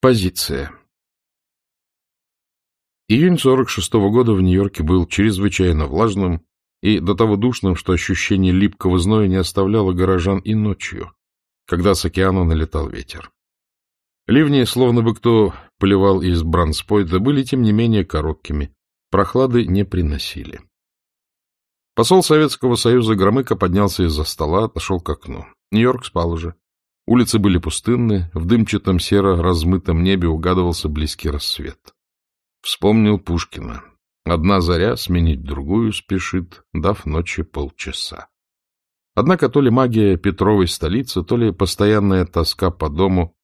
Позиция. Июнь 46-го года в Нью-Йорке был чрезвычайно влажным и до того душным, что ощущение липкого зноя не оставляло горожан и ночью, когда с океана налетал ветер. Ливни, словно бы кто поливал из бранспойта, были, тем не менее, короткими, прохлады не приносили. Посол Советского Союза Громыко поднялся из-за стола, отошел к окну. Нью-Йорк спал уже. Улицы были пустынны, в дымчатом серо-размытом небе угадывался близкий рассвет. Вспомнил Пушкина. Одна заря сменить другую спешит, дав ночи полчаса. Однако то ли магия Петровой столицы, то ли постоянная тоска по дому,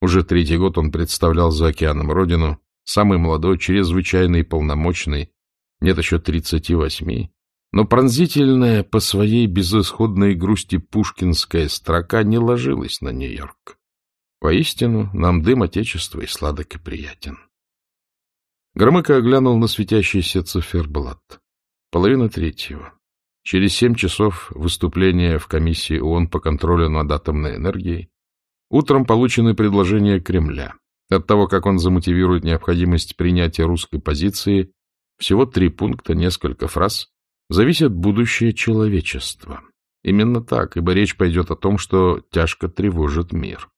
уже третий год он представлял за океаном родину, самый молодой, чрезвычайный полномочный, нет еще тридцати восьми, но пронзительная по своей безысходной грусти пушкинская строка не ложилась на Нью-Йорк. Воистину, нам дым Отечества и сладок и приятен. Громыко оглянул на светящийся циферблат. Половина третьего. Через семь часов выступления в комиссии ООН по контролю над атомной энергией утром получены предложения Кремля. От того, как он замотивирует необходимость принятия русской позиции, всего три пункта, несколько фраз, зависит будущее человечества. Именно так, ибо речь пойдет о том, что тяжко тревожит мир.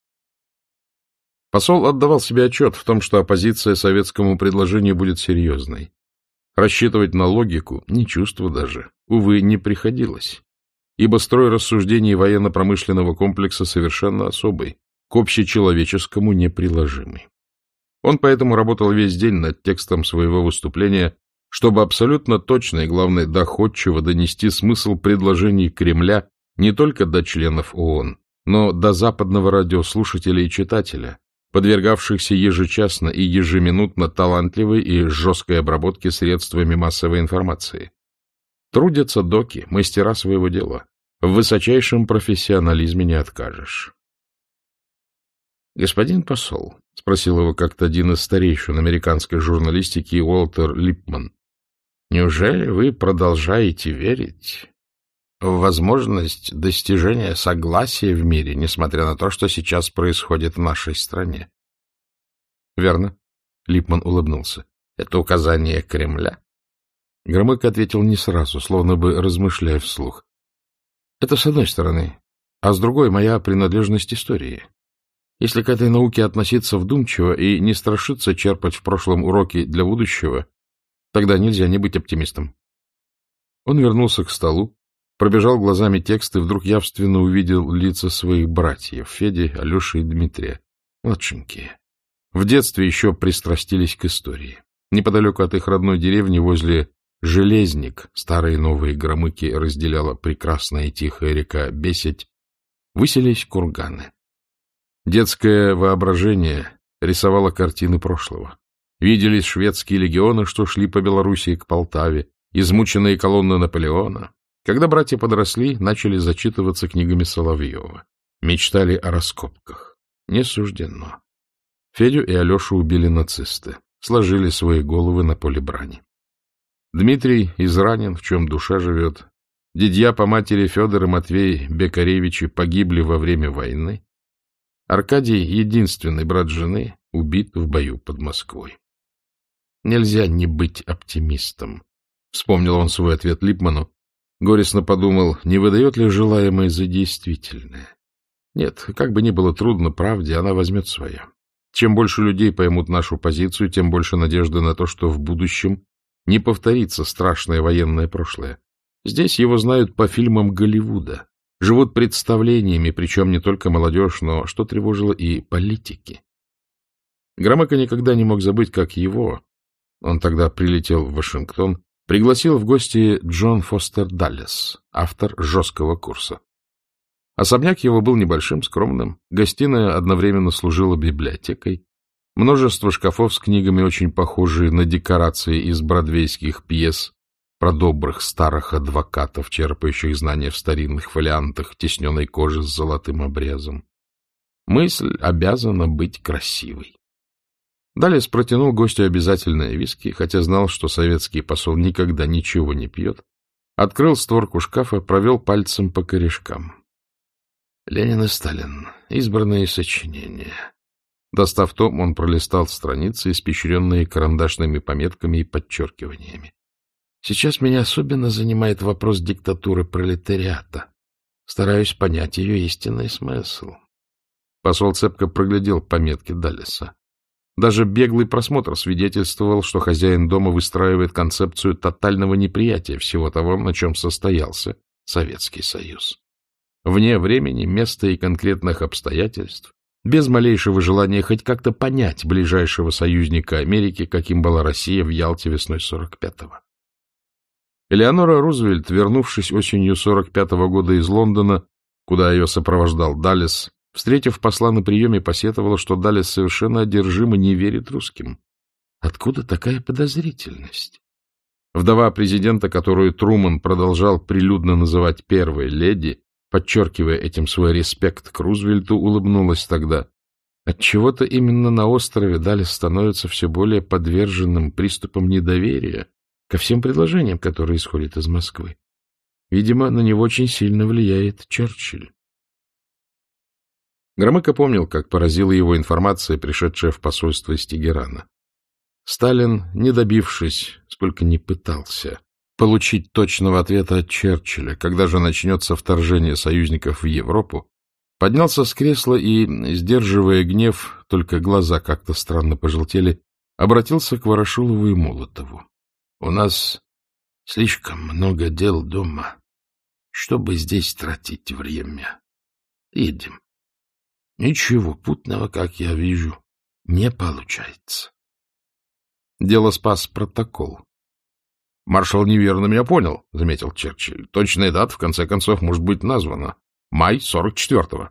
Посол отдавал себе отчет в том, что оппозиция советскому предложению будет серьезной. Рассчитывать на логику, не чувство даже, увы, не приходилось, ибо строй рассуждений военно-промышленного комплекса совершенно особый, к общечеловеческому неприложимый. Он поэтому работал весь день над текстом своего выступления, чтобы абсолютно точно и, главное, доходчиво донести смысл предложений Кремля не только до членов ООН, но до западного радиослушателя и читателя, подвергавшихся ежечасно и ежеминутно талантливой и жесткой обработке средствами массовой информации. Трудятся доки, мастера своего дела. В высочайшем профессионализме не откажешь. — Господин посол, — спросил его как-то один из старейшин американской журналистики Уолтер Липман, Неужели вы продолжаете верить в возможность достижения согласия в мире, несмотря на то, что сейчас происходит в нашей стране? — Верно. Липман улыбнулся. — Это указание Кремля? Громык ответил не сразу, словно бы размышляя вслух. — Это с одной стороны, а с другой — моя принадлежность истории. Если к этой науке относиться вдумчиво и не страшиться черпать в прошлом уроки для будущего, Тогда нельзя не быть оптимистом. Он вернулся к столу, пробежал глазами текст и вдруг явственно увидел лица своих братьев, Феди, Алеши и Дмитрия, младшенькие. В детстве еще пристрастились к истории. Неподалеку от их родной деревни, возле Железник, старые новые громыки разделяла прекрасная и тихая река Бесить, выселись курганы. Детское воображение рисовало картины прошлого. Виделись шведские легионы, что шли по Белоруссии к Полтаве, измученные колонны Наполеона. Когда братья подросли, начали зачитываться книгами Соловьева. Мечтали о раскопках. Не суждено. Федю и Алешу убили нацисты. Сложили свои головы на поле брани. Дмитрий изранен, в чем душа живет. Дедья по матери Федор и Матвей Бекаревичи погибли во время войны. Аркадий, единственный брат жены, убит в бою под Москвой. Нельзя не быть оптимистом. Вспомнил он свой ответ Липману. Горестно подумал, не выдает ли желаемое за действительное. Нет, как бы ни было трудно правде, она возьмет свое. Чем больше людей поймут нашу позицию, тем больше надежды на то, что в будущем не повторится страшное военное прошлое. Здесь его знают по фильмам Голливуда. Живут представлениями, причем не только молодежь, но, что тревожило, и политики. Громыко никогда не мог забыть, как его, он тогда прилетел в Вашингтон, пригласил в гости Джон Фостер Даллес, автор жесткого курса. Особняк его был небольшим, скромным, гостиная одновременно служила библиотекой, множество шкафов с книгами, очень похожие на декорации из бродвейских пьес про добрых старых адвокатов, черпающих знания в старинных фолиантах тесненной кожи с золотым обрезом. Мысль обязана быть красивой. Далее протянул гостю обязательное виски, хотя знал, что советский посол никогда ничего не пьет. Открыл створку шкафа, провел пальцем по корешкам. Ленин и Сталин. Избранные сочинения. Достав том, он пролистал страницы, испещренные карандашными пометками и подчеркиваниями. Сейчас меня особенно занимает вопрос диктатуры пролетариата. Стараюсь понять ее истинный смысл. Посол цепко проглядел пометки Даллеса. Даже беглый просмотр свидетельствовал, что хозяин дома выстраивает концепцию тотального неприятия всего того, на чем состоялся Советский Союз. Вне времени, места и конкретных обстоятельств, без малейшего желания хоть как-то понять ближайшего союзника Америки, каким была Россия в Ялте весной 45-го. Элеонора Рузвельт, вернувшись осенью 45-го года из Лондона, куда ее сопровождал Даллес, встретив посла на приеме, посетовала, что Даллес совершенно одержимо не верит русским. Откуда такая подозрительность? Вдова президента, которую Труман продолжал прилюдно называть первой леди, подчеркивая этим свой респект к Рузвельту, улыбнулась тогда. Отчего-то именно на острове Далес становится все более подверженным приступам недоверия ко всем предложениям, которые исходят из Москвы. Видимо, на него очень сильно влияет Черчилль. Громыко помнил, как поразила его информация, пришедшая в посольство из Тегерана. Сталин, не добившись, сколько не пытался, получить точного ответа от Черчилля, когда же начнется вторжение союзников в Европу, поднялся с кресла и, сдерживая гнев, только глаза как-то странно пожелтели, обратился к Ворошилову и Молотову. — У нас слишком много дел дома, чтобы здесь тратить время. Едем. Ничего путного, как я вижу, не получается. Дело спас протокол. — Маршал неверно меня понял, — заметил Черчилль. — Точная дата, в конце концов, может быть названа. Май 44-го.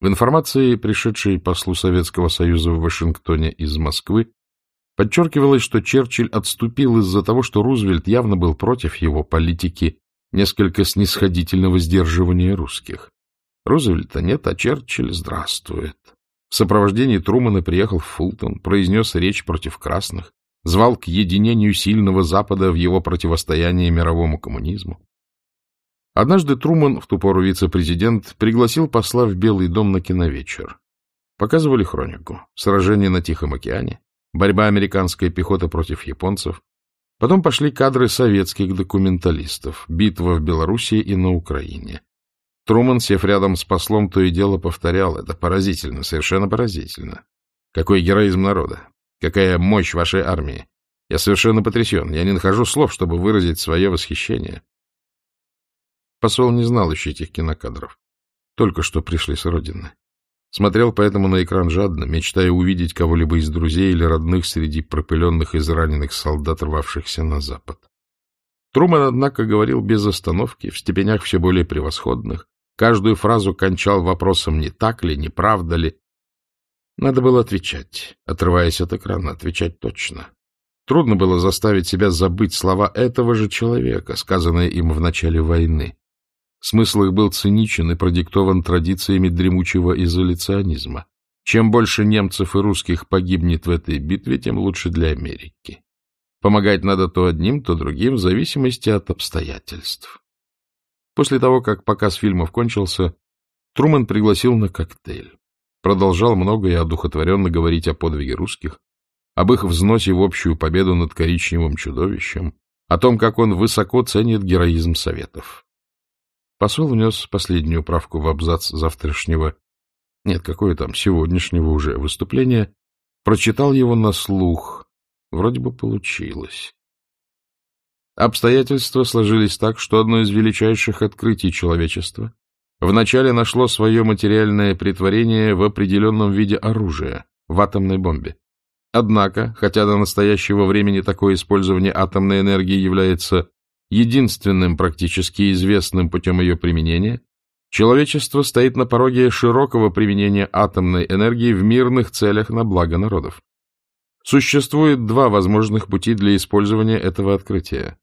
В информации, пришедшей послу Советского Союза в Вашингтоне из Москвы, подчеркивалось, что Черчилль отступил из-за того, что Рузвельт явно был против его политики несколько снисходительного сдерживания русских. Рузвельта нет, а Черчилль здравствует. В сопровождении Трумана приехал в Фултон, произнес речь против красных, звал к единению сильного Запада в его противостоянии мировому коммунизму. Однажды Труман, в ту пору вице-президент, пригласил посла в Белый дом на киновечер. Показывали хронику. Сражение на Тихом океане, борьба американской пехоты против японцев. Потом пошли кадры советских документалистов, битва в Белоруссии и на Украине. Труман, сев рядом с послом, то и дело повторял. Это поразительно, совершенно поразительно. Какой героизм народа! Какая мощь вашей армии! Я совершенно потрясен. Я не нахожу слов, чтобы выразить свое восхищение. Посол не знал еще этих кинокадров. Только что пришли с родины. Смотрел поэтому на экран жадно, мечтая увидеть кого-либо из друзей или родных среди пропыленных и израненных солдат, рвавшихся на запад. Труман, однако, говорил без остановки, в степенях все более превосходных, каждую фразу кончал вопросом «не так ли?», «не правда ли?», надо было отвечать, отрываясь от экрана, отвечать точно. Трудно было заставить себя забыть слова этого же человека, сказанные им в начале войны. Смысл их был циничен и продиктован традициями дремучего изоляционизма. Чем больше немцев и русских погибнет в этой битве, тем лучше для Америки. Помогать надо то одним, то другим, в зависимости от обстоятельств. После того, как показ фильмов кончился, Труман пригласил на коктейль продолжал много и одухотворенно говорить о подвиге русских, об их взносе в общую победу над коричневым чудовищем, о том, как он высоко ценит героизм Советов. Посол внес последнюю правку в абзац завтрашнего, нет, какое там, сегодняшнего уже выступления, прочитал его на слух. Вроде бы получилось. Обстоятельства сложились так, что одно из величайших открытий человечества вначале нашло свое материальное притворение в определенном виде оружия, в атомной бомбе. Однако, хотя до настоящего времени такое использование атомной энергии является единственным практически известным путем ее применения, человечество стоит на пороге широкого применения атомной энергии в мирных целях на благо народов. Существует два возможных пути для использования этого открытия.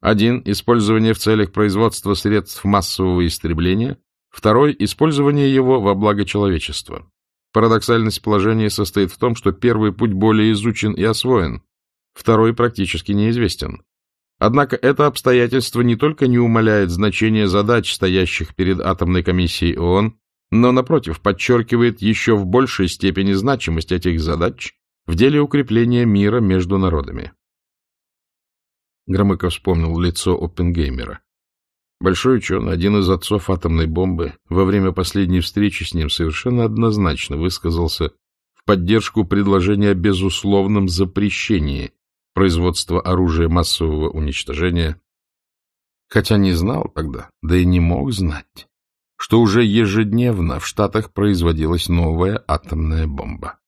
Один – использование в целях производства средств массового истребления, Второй — использование его во благо человечества. Парадоксальность положения состоит в том, что первый путь более изучен и освоен, второй практически неизвестен. Однако это обстоятельство не только не умаляет значение задач, стоящих перед атомной комиссией ООН, но, напротив, подчеркивает еще в большей степени значимость этих задач в деле укрепления мира между народами. Громыко вспомнил лицо Оппенгеймера. Большой ученый, один из отцов атомной бомбы, во время последней встречи с ним совершенно однозначно высказался в поддержку предложения о безусловном запрещении производства оружия массового уничтожения, хотя не знал тогда, да и не мог знать, что уже ежедневно в Штатах производилась новая атомная бомба.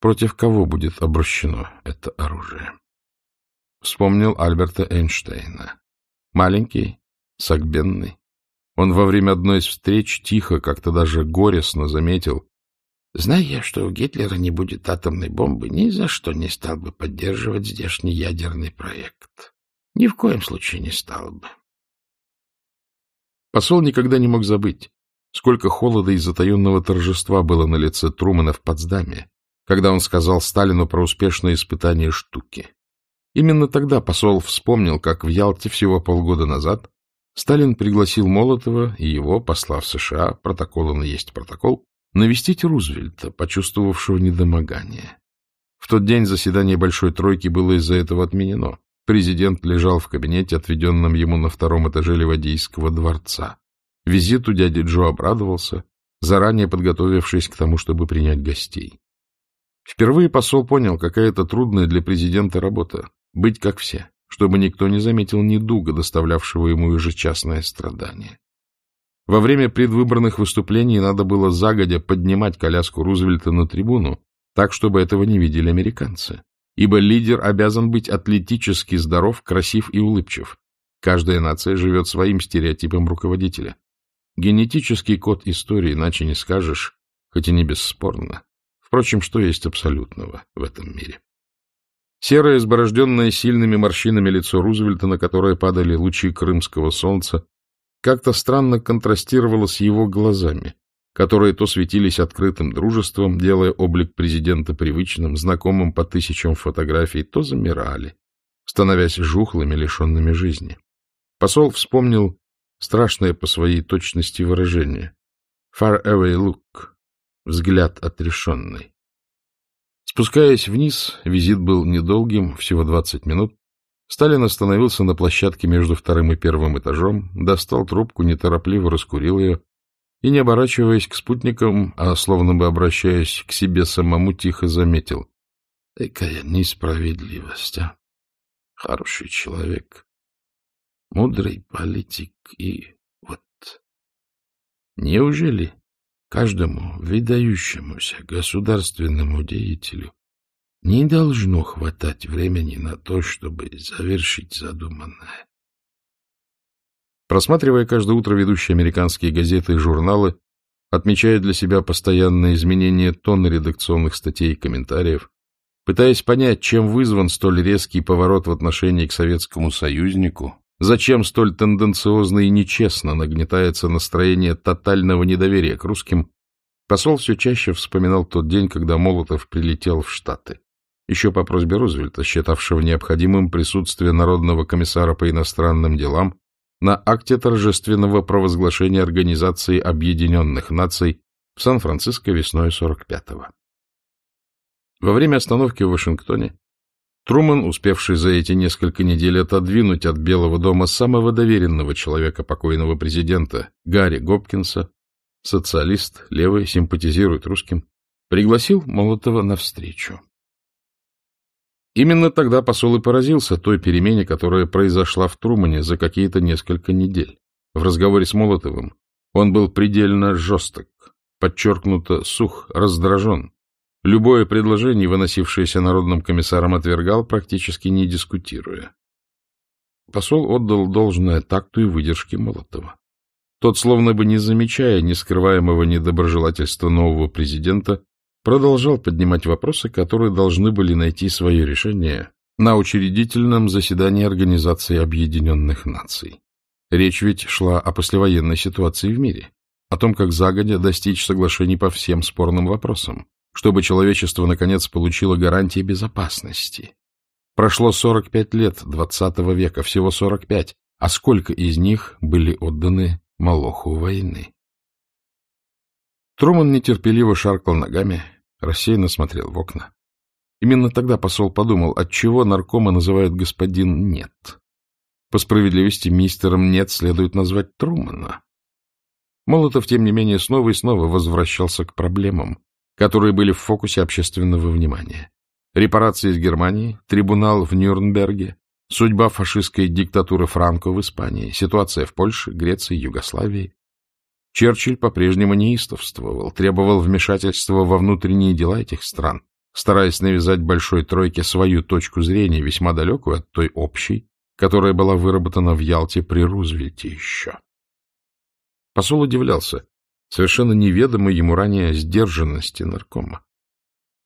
Против кого будет обращено это оружие? Вспомнил Альберта Эйнштейна. Маленький, согбенный. Он во время одной из встреч тихо, как-то даже горестно заметил, Зная, что у Гитлера не будет атомной бомбы, ни за что не стал бы поддерживать здешний ядерный проект. Ни в коем случае не стал бы. Посол никогда не мог забыть, сколько холода и затаенного торжества было на лице Трумана в Потсдаме, когда он сказал Сталину про успешное испытание штуки. Именно тогда посол вспомнил, как в Ялте всего полгода назад Сталин пригласил Молотова и его, посла в США, протокол он есть протокол, навестить Рузвельта, почувствовавшего недомогание. В тот день заседание Большой Тройки было из-за этого отменено. Президент лежал в кабинете, отведенном ему на втором этаже Ливадийского дворца. Визиту дяди Джо обрадовался, заранее подготовившись к тому, чтобы принять гостей. Впервые посол понял, какая это трудная для президента работа — быть как все чтобы никто не заметил недуга, доставлявшего ему ежечасное страдание. Во время предвыборных выступлений надо было загодя поднимать коляску Рузвельта на трибуну, так, чтобы этого не видели американцы. Ибо лидер обязан быть атлетически здоров, красив и улыбчив. Каждая нация живет своим стереотипом руководителя. Генетический код истории, иначе не скажешь, хоть и не бесспорно. Впрочем, что есть абсолютного в этом мире? Серое, изборожденное сильными морщинами лицо Рузвельта, на которое падали лучи крымского солнца, как-то странно контрастировало с его глазами, которые то светились открытым дружеством, делая облик президента привычным, знакомым по тысячам фотографий, то замирали, становясь жухлыми, лишенными жизни. Посол вспомнил страшное по своей точности выражение «far away look» — взгляд отрешенный. Спускаясь вниз, визит был недолгим, всего 20 минут. Сталин остановился на площадке между вторым и первым этажом, достал трубку, неторопливо раскурил ее и, не оборачиваясь к спутникам, а словно бы обращаясь к себе самому, тихо заметил. — Какая несправедливость, а! Хороший человек, мудрый политик и вот... Неужели Каждому выдающемуся государственному деятелю не должно хватать времени на то, чтобы завершить задуманное. Просматривая каждое утро ведущие американские газеты и журналы, отмечая для себя постоянные изменения тона редакционных статей и комментариев, пытаясь понять, чем вызван столь резкий поворот в отношении к советскому союзнику, Зачем столь тенденциозно и нечестно нагнетается настроение тотального недоверия к русским, посол все чаще вспоминал тот день, когда Молотов прилетел в Штаты. Еще по просьбе Рузвельта, считавшего необходимым присутствие Народного комиссара по иностранным делам на акте торжественного провозглашения Организации Объединенных Наций в Сан-Франциско весной 45-го. Во время остановки в Вашингтоне Труман, успевший за эти несколько недель отодвинуть от Белого дома самого доверенного человека покойного президента, Гарри Гопкинса, социалист, левый, симпатизирует русским, пригласил Молотова навстречу. Именно тогда посол и поразился той перемене, которая произошла в Трумане за какие-то несколько недель. В разговоре с Молотовым он был предельно жесток, подчеркнуто сух, раздражен, Любое предложение, выносившееся народным комиссаром, отвергал, практически не дискутируя. Посол отдал должное такту и выдержке Молотова. Тот, словно бы не замечая нескрываемого недоброжелательства нового президента, продолжал поднимать вопросы, которые должны были найти свое решение на учредительном заседании Организации Объединенных Наций. Речь ведь шла о послевоенной ситуации в мире, о том, как загодя достичь соглашений по всем спорным вопросам, чтобы человечество, наконец, получило гарантии безопасности. Прошло 45 лет XX века, всего 45, а сколько из них были отданы Молоху войны? Труман нетерпеливо шаркал ногами, рассеянно смотрел в окна. Именно тогда посол подумал, отчего наркома называют господин «нет». По справедливости, мистером «нет» следует назвать Трумана. Молотов, тем не менее, снова и снова возвращался к проблемам, которые были в фокусе общественного внимания. Репарации из Германии, трибунал в Нюрнберге, судьба фашистской диктатуры Франко в Испании, ситуация в Польше, Греции, Югославии. Черчилль по-прежнему неистовствовал, требовал вмешательства во внутренние дела этих стран, стараясь навязать Большой Тройке свою точку зрения, весьма далекую от той общей, которая была выработана в Ялте при Рузвельте еще. Посол удивлялся совершенно неведомой ему ранее сдержанности наркома.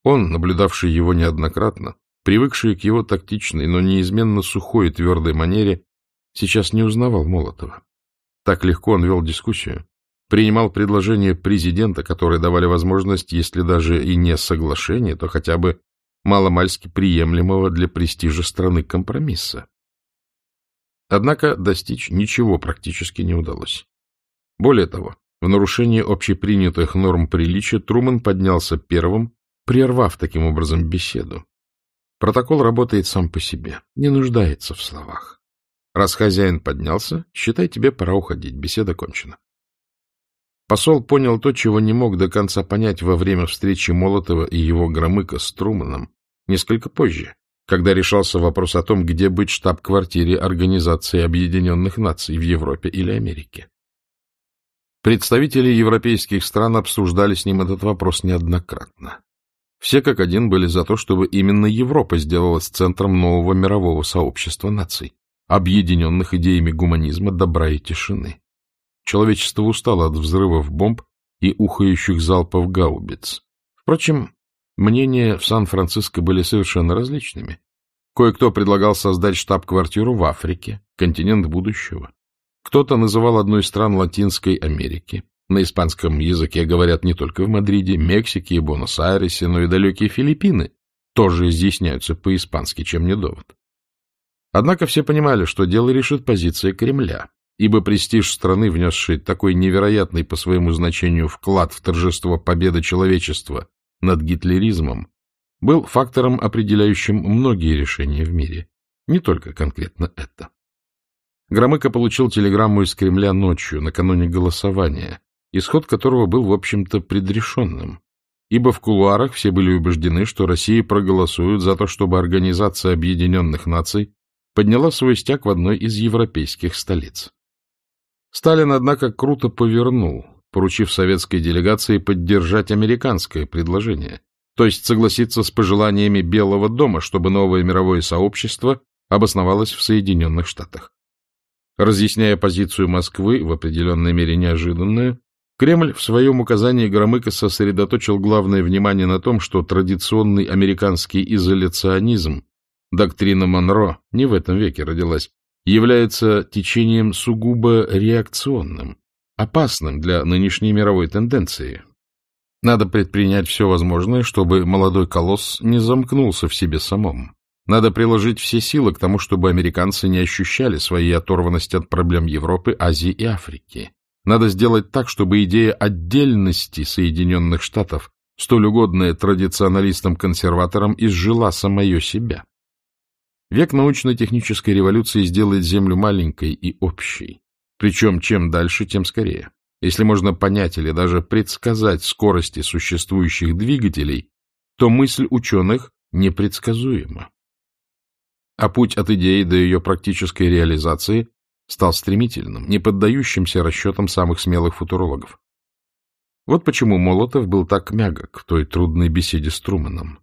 Он, наблюдавший его неоднократно, привыкший к его тактичной, но неизменно сухой и твердой манере, сейчас не узнавал Молотова. Так легко он вел дискуссию, принимал предложения президента, которые давали возможность, если даже и не соглашение, то хотя бы маломальски приемлемого для престижа страны компромисса. Однако достичь ничего практически не удалось. Более того, в нарушение общепринятых норм приличия Труман поднялся первым, прервав таким образом беседу. Протокол работает сам по себе, не нуждается в словах. Раз хозяин поднялся, считай, тебе пора уходить, беседа кончена. Посол понял то, чего не мог до конца понять во время встречи Молотова и его громыка с Труманом, несколько позже, когда решался вопрос о том, где быть штаб-квартире Организации Объединенных Наций в Европе или Америке. Представители европейских стран обсуждали с ним этот вопрос неоднократно. Все как один были за то, чтобы именно Европа сделалась центром нового мирового сообщества наций, объединенных идеями гуманизма, добра и тишины. Человечество устало от взрывов бомб и ухающих залпов гаубиц. Впрочем, мнения в Сан-Франциско были совершенно различными. Кое-кто предлагал создать штаб-квартиру в Африке, континент будущего. Кто-то называл одной из стран Латинской Америки. На испанском языке говорят не только в Мадриде, Мексике и Буэнос-Айресе, но и далекие Филиппины тоже изъясняются по-испански, чем не довод. Однако все понимали, что дело решит позиция Кремля, ибо престиж страны, внесшей такой невероятный по своему значению вклад в торжество победы человечества над гитлеризмом, был фактором, определяющим многие решения в мире, не только конкретно это. Громыко получил телеграмму из Кремля ночью, накануне голосования, исход которого был, в общем-то, предрешенным, ибо в кулуарах все были убеждены, что Россия проголосует за то, чтобы Организация Объединенных Наций подняла свой стяг в одной из европейских столиц. Сталин, однако, круто повернул, поручив советской делегации поддержать американское предложение, то есть согласиться с пожеланиями Белого дома, чтобы новое мировое сообщество обосновалось в Соединенных Штатах. Разъясняя позицию Москвы, в определенной мере неожиданную, Кремль в своем указании Громыко сосредоточил главное внимание на том, что традиционный американский изоляционизм, доктрина Монро, не в этом веке родилась, является течением сугубо реакционным, опасным для нынешней мировой тенденции. Надо предпринять все возможное, чтобы молодой колосс не замкнулся в себе самом. Надо приложить все силы к тому, чтобы американцы не ощущали своей оторванности от проблем Европы, Азии и Африки. Надо сделать так, чтобы идея отдельности Соединенных Штатов, столь угодная традиционалистам-консерваторам, изжила самое себя. Век научно-технической революции сделает Землю маленькой и общей. Причем чем дальше, тем скорее. Если можно понять или даже предсказать скорости существующих двигателей, то мысль ученых непредсказуема. А путь от идеи до ее практической реализации стал стремительным, не поддающимся расчетам самых смелых футурологов. Вот почему Молотов был так мягок в той трудной беседе с Труманом.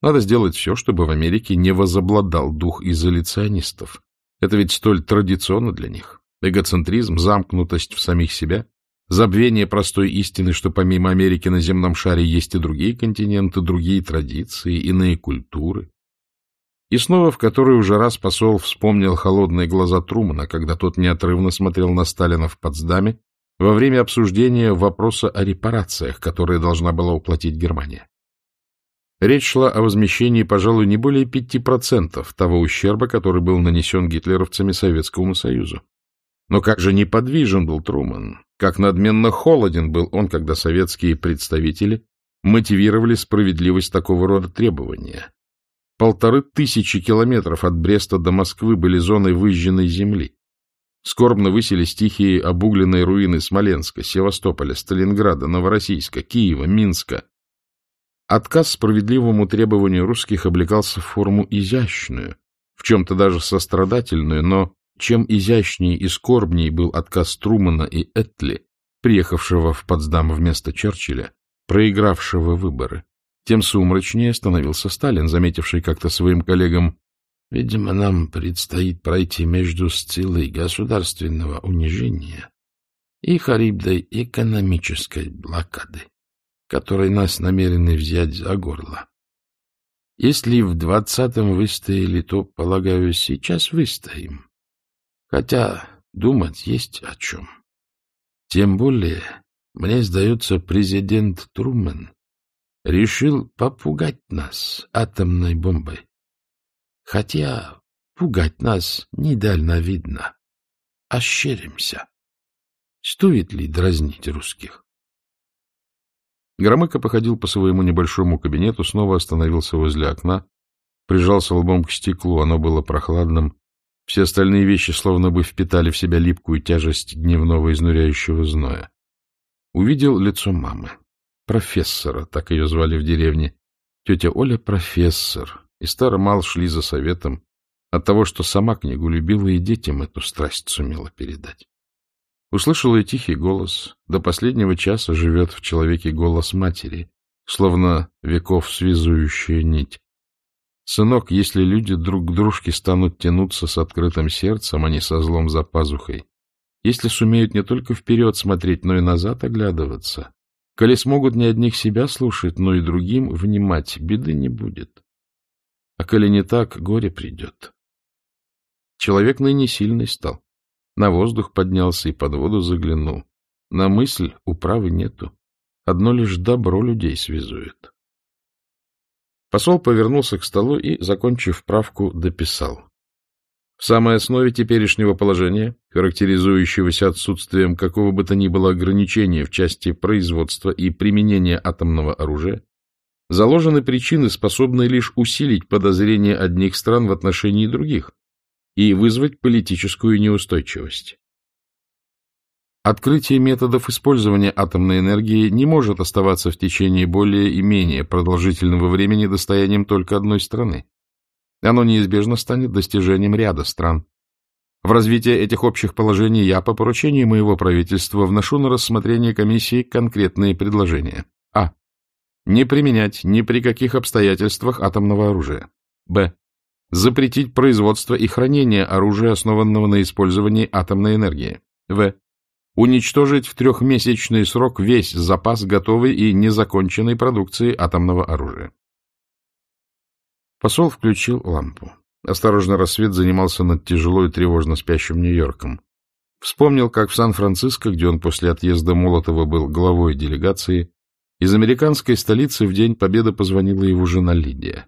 Надо сделать все, чтобы в Америке не возобладал дух изоляционистов. Это ведь столь традиционно для них. Эгоцентризм, замкнутость в самих себя, забвение простой истины, что помимо Америки на земном шаре есть и другие континенты, другие традиции, иные культуры. И снова в который уже раз посол вспомнил холодные глаза Трумана, когда тот неотрывно смотрел на Сталина в Потсдаме во время обсуждения вопроса о репарациях, которые должна была уплатить Германия. Речь шла о возмещении, пожалуй, не более 5% того ущерба, который был нанесен гитлеровцами Советскому Союзу. Но как же неподвижен был Труман, как надменно холоден был он, когда советские представители мотивировали справедливость такого рода требования. Полторы тысячи километров от Бреста до Москвы были зоной выжженной земли. Скорбно высились тихие обугленные руины Смоленска, Севастополя, Сталинграда, Новороссийска, Киева, Минска. Отказ справедливому требованию русских облекался в форму изящную, в чем-то даже сострадательную, но чем изящнее и скорбнее был отказ Трумана и Этли, приехавшего в Потсдам вместо Черчилля, проигравшего выборы, тем сумрачнее становился Сталин, заметивший как-то своим коллегам, «Видимо, нам предстоит пройти между сцилой государственного унижения и харибдой экономической блокады, которой нас намерены взять за горло. Если в двадцатом выстояли, то, полагаю, сейчас выстоим. Хотя думать есть о чем. Тем более, мне сдается, президент Трумэн решил попугать нас атомной бомбой. Хотя пугать нас недальновидно. Ощеримся. Стоит ли дразнить русских? Громыко походил по своему небольшому кабинету, снова остановился возле окна, прижался лбом к стеклу, оно было прохладным, все остальные вещи словно бы впитали в себя липкую тяжесть дневного изнуряющего зноя. Увидел лицо мамы, профессора, так ее звали в деревне. Тетя Оля — профессор, и старо-мал шли за советом от того, что сама книгу любила и детям эту страсть сумела передать. Услышала и тихий голос. До последнего часа живет в человеке голос матери, словно веков связующая нить. Сынок, если люди друг к дружке станут тянуться с открытым сердцем, а не со злом за пазухой, если сумеют не только вперед смотреть, но и назад оглядываться, коли смогут не одних себя слушать, но и другим внимать, беды не будет. А коли не так, горе придет. Человек ныне сильный стал. На воздух поднялся и под воду заглянул. На мысль управы нету. Одно лишь добро людей связует. Посол повернулся к столу и, закончив правку, дописал. В самой основе теперешнего положения, характеризующегося отсутствием какого бы то ни было ограничения в части производства и применения атомного оружия, заложены причины, способные лишь усилить подозрения одних стран в отношении других и вызвать политическую неустойчивость. Открытие методов использования атомной энергии не может оставаться в течение более и менее продолжительного времени достоянием только одной страны. Оно неизбежно станет достижением ряда стран. В развитие этих общих положений я по поручению моего правительства вношу на рассмотрение комиссии конкретные предложения. А. Не применять ни при каких обстоятельствах атомного оружия. Б. Запретить производство и хранение оружия, основанного на использовании атомной энергии. В уничтожить в трехмесячный срок весь запас готовой и незаконченной продукции атомного оружия. Посол включил лампу. Осторожно рассвет занимался над тяжело и тревожно спящим Нью-Йорком. Вспомнил, как в Сан-Франциско, где он после отъезда Молотова был главой делегации, из американской столицы в День Победы позвонила его жена Лидия.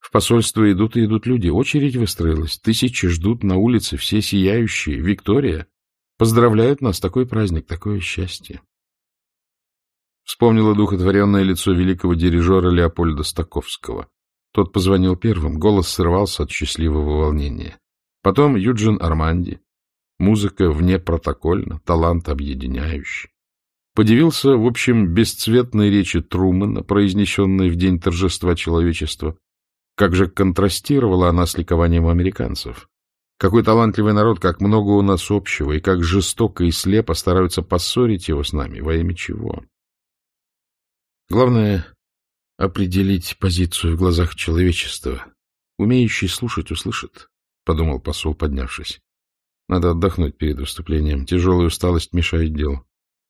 В посольство идут и идут люди, очередь выстроилась, тысячи ждут на улице, все сияющие. Виктория, Поздравляют нас, такой праздник, такое счастье. Вспомнила духотворенное лицо великого дирижера Леопольда Стаковского. Тот позвонил первым, голос срывался от счастливого волнения. Потом Юджин Арманди. Музыка вне протокольна, талант объединяющий. Подивился, в общем, бесцветной речи Трумана, произнесенной в день торжества человечества. Как же контрастировала она с ликованием американцев. Какой талантливый народ, как много у нас общего, и как жестоко и слепо стараются поссорить его с нами, во имя чего. Главное — определить позицию в глазах человечества. Умеющий слушать услышит, — подумал посол, поднявшись. Надо отдохнуть перед выступлением. Тяжелая усталость мешает делу.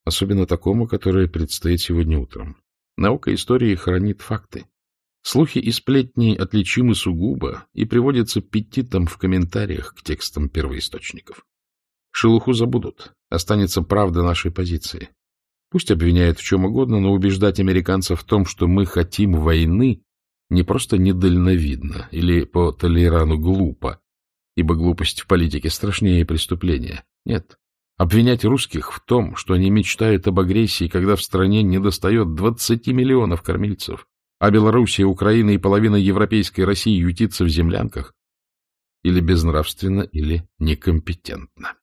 Особенно такому, которое предстоит сегодня утром. Наука истории хранит факты. Слухи и сплетни отличимы сугубо и приводятся петитом в комментариях к текстам первоисточников. Шелуху забудут, останется правда нашей позиции. Пусть обвиняют в чем угодно, но убеждать американцев в том, что мы хотим войны, не просто недальновидно или по Толерану глупо, ибо глупость в политике страшнее преступления. Нет, обвинять русских в том, что они мечтают об агрессии, когда в стране недостает 20 миллионов кормильцев, а Белоруссия, Украина и половина европейской России ютится в землянках, или безнравственно, или некомпетентно.